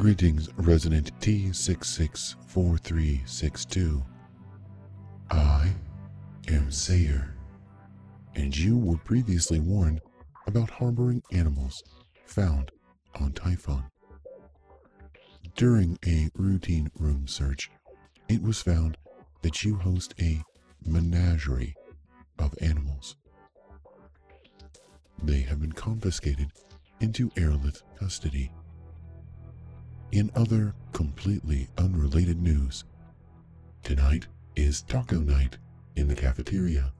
Greetings, resident T664362. I am Sayer, and you were previously warned about harboring animals found on Typhon. During a routine room search, it was found that you host a menagerie of animals. They have been confiscated into Aerolith custody. In other completely unrelated news, tonight is taco night in the cafeteria.